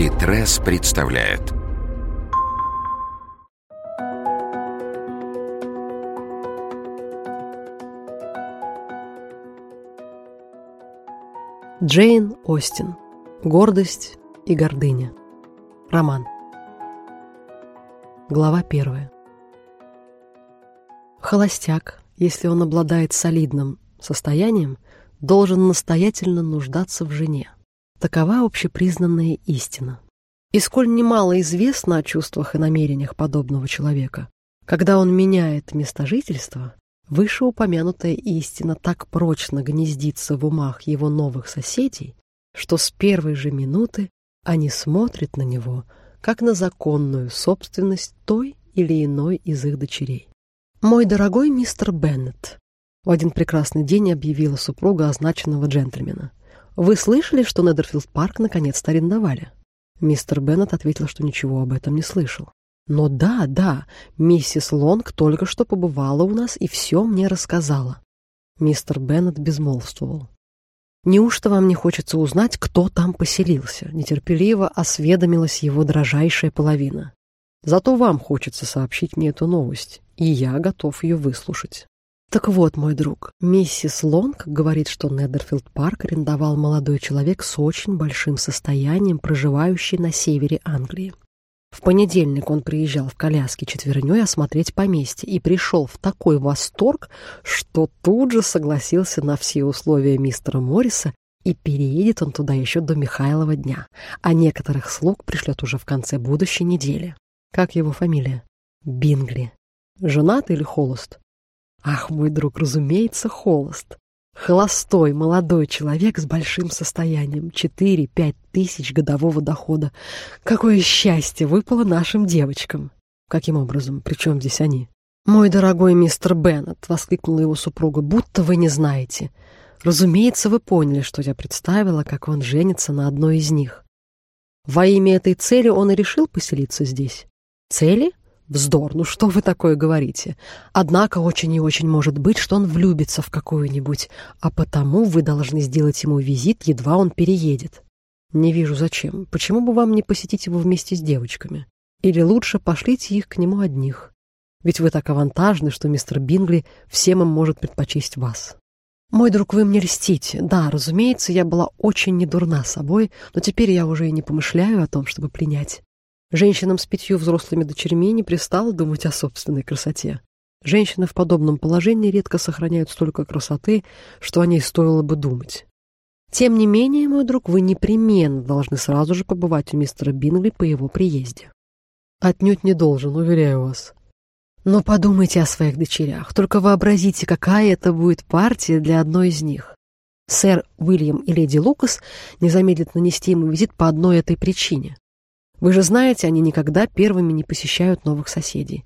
Литрес представляет Джейн Остин. Гордость и гордыня. Роман. Глава первая. Холостяк, если он обладает солидным состоянием, должен настоятельно нуждаться в жене. Такова общепризнанная истина. И сколь немало известно о чувствах и намерениях подобного человека, когда он меняет место жительства, вышеупомянутая истина так прочно гнездится в умах его новых соседей, что с первой же минуты они смотрят на него как на законную собственность той или иной из их дочерей. «Мой дорогой мистер Беннет», — в один прекрасный день объявила супруга означенного джентльмена, «вы слышали, что Недерфилд парк наконец-то арендовали?» Мистер Беннет ответил, что ничего об этом не слышал. «Но да, да, миссис Лонг только что побывала у нас и все мне рассказала». Мистер Беннет безмолвствовал. «Неужто вам не хочется узнать, кто там поселился?» Нетерпеливо осведомилась его дрожайшая половина. «Зато вам хочется сообщить мне эту новость, и я готов ее выслушать». «Так вот, мой друг, миссис Лонг говорит, что Недерфилд парк арендовал молодой человек с очень большим состоянием, проживающий на севере Англии. В понедельник он приезжал в коляске четверней осмотреть поместье и пришел в такой восторг, что тут же согласился на все условия мистера Морриса, и переедет он туда еще до Михайлова дня, а некоторых слуг пришлет уже в конце будущей недели. Как его фамилия? Бингли. Женат или холост? Ах, мой друг, разумеется, холост. Холостой молодой человек с большим состоянием, 4-5 тысяч годового дохода. Какое счастье выпало нашим девочкам! Каким образом? Причем здесь они? «Мой дорогой мистер Беннет!» — воскликнула его супруга. «Будто вы не знаете. Разумеется, вы поняли, что я представила, как он женится на одной из них. Во имя этой цели он и решил поселиться здесь. Цели? Вздор, ну что вы такое говорите? Однако очень и очень может быть, что он влюбится в какую-нибудь, а потому вы должны сделать ему визит, едва он переедет. Не вижу зачем. Почему бы вам не посетить его вместе с девочками? Или лучше пошлите их к нему одних. Ведь вы так авантажны, что мистер Бингли всем им может предпочесть вас. Мой друг, вы мне льстите. Да, разумеется, я была очень недурна собой, но теперь я уже и не помышляю о том, чтобы принять. Женщинам с пятью взрослыми дочерьми не пристало думать о собственной красоте. Женщины в подобном положении редко сохраняют столько красоты, что о ней стоило бы думать. Тем не менее, мой друг, вы непременно должны сразу же побывать у мистера Бингли по его приезде. Отнюдь не должен, уверяю вас. Но подумайте о своих дочерях. Только вообразите, какая это будет партия для одной из них. Сэр Уильям и леди Лукас не замедлят нанести ему визит по одной этой причине. Вы же знаете, они никогда первыми не посещают новых соседей.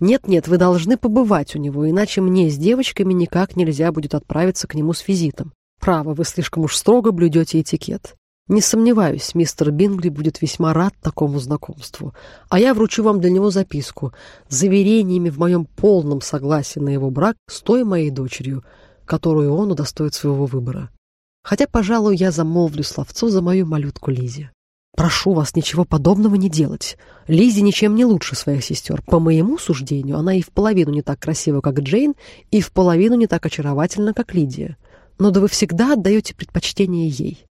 Нет-нет, вы должны побывать у него, иначе мне с девочками никак нельзя будет отправиться к нему с визитом. Право, вы слишком уж строго блюдете этикет. Не сомневаюсь, мистер Бингли будет весьма рад такому знакомству. А я вручу вам для него записку с заверениями в моем полном согласии на его брак с той моей дочерью, которую он удостоит своего выбора. Хотя, пожалуй, я замолвлю словцо за мою малютку Лизе. Прошу вас ничего подобного не делать. Лизи ничем не лучше своих сестер. По моему суждению, она и в половину не так красива, как Джейн, и в половину не так очаровательна, как Лидия. Но да вы всегда отдаете предпочтение ей.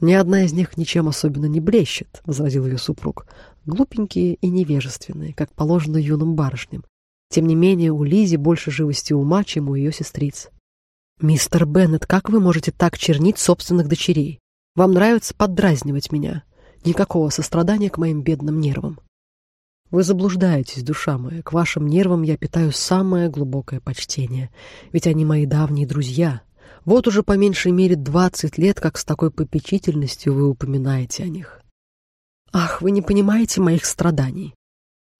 Ни одна из них ничем особенно не блещет, — возразил ее супруг. Глупенькие и невежественные, как положено юным барышням. Тем не менее, у Лизи больше живости ума, чем у ее сестриц. «Мистер Беннет, как вы можете так чернить собственных дочерей? Вам нравится поддразнивать меня. Никакого сострадания к моим бедным нервам. Вы заблуждаетесь, душа моя. К вашим нервам я питаю самое глубокое почтение. Ведь они мои давние друзья. Вот уже по меньшей мере двадцать лет, как с такой попечительностью вы упоминаете о них. Ах, вы не понимаете моих страданий.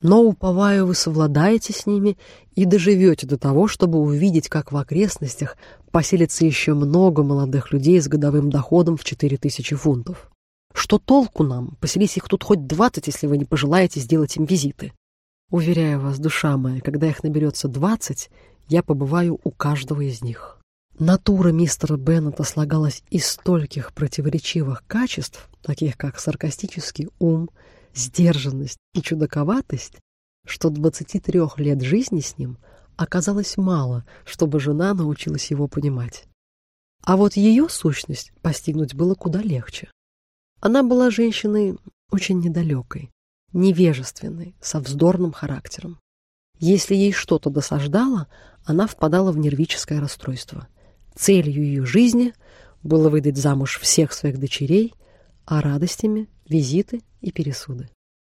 Но, уповаю, вы совладаете с ними и доживете до того, чтобы увидеть, как в окрестностях поселится еще много молодых людей с годовым доходом в четыре тысячи фунтов. Что толку нам? Поселись их тут хоть двадцать, если вы не пожелаете сделать им визиты. Уверяю вас, душа моя, когда их наберется двадцать, я побываю у каждого из них. Натура мистера Беннета слагалась из стольких противоречивых качеств, таких как саркастический ум, сдержанность и чудаковатость, что 23 лет жизни с ним оказалось мало, чтобы жена научилась его понимать. А вот ее сущность постигнуть было куда легче. Она была женщиной очень недалекой, невежественной, со вздорным характером. Если ей что-то досаждало, она впадала в нервическое расстройство. Целью ее жизни было выдать замуж всех своих дочерей, а радостями — визиты и пересуды.